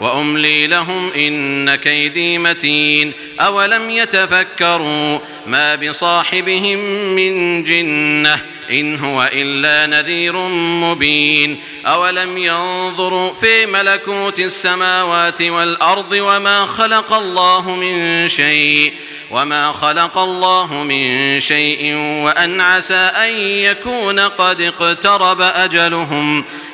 وأملي لهم إن كيدي متين أولم يتفكروا ما بصاحبهم من جنة إن هو إلا نذير مبين أولم ينظروا في ملكوت السماوات والأرض وما خلق الله من شيء وما خلق الله من شيء وأن عسى أن يكون قد اقترب أجلهم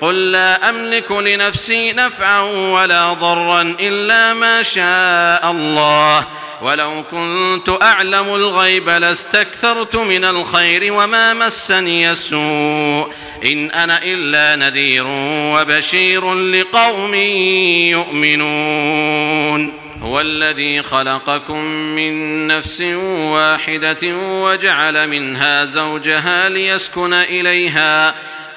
قل لا أملك لنفسي نفعا ولا ضرا إلا ما شاء الله. ولو كنت أعلم الغيب لاستكثرت من الخير وما مسني السوء. إن أنا إلا نذير وبشير لقوم يؤمنون. هو الذي خلقكم من نفس واحدة وجعل منها زوجها ليسكن إليها. ويسكن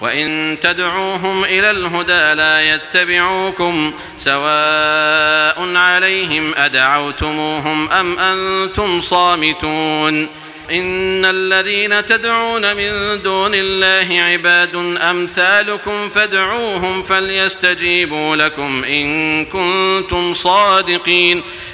وإن تدعوهم إلى الهدى لا يتبعوكم سواء عليهم أدعوتموهم أم أنتم صامتون إن الذين تدعون من دون الله عباد أمثالكم فادعوهم فليستجيبوا لكم إن كنتم صادقين